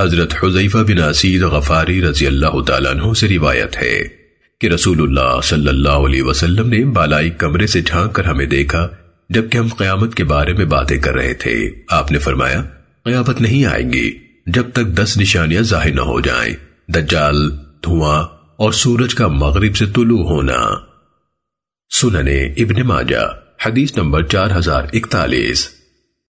حضرت حضیفہ بن اسید غفاری رضی اللہ تعالیٰ عنہ سے روایت ہے کہ رسول اللہ صلی اللہ علیہ وسلم نے بالائی کمرے سے جھانک کر ہمیں دیکھا جبکہ ہم قیامت کے بارے میں باتیں کر رہے تھے۔ آپ نے فرمایا، قیامت نہیں آئیں گی جب تک دس نشانیاں ظاہر نہ ہو جائیں، دجال، دھواں اور سورج کا مغرب سے طلوع ہونا۔ سننے ابن ماجہ، حدیث نمبر چار ہزار اکتالیس۔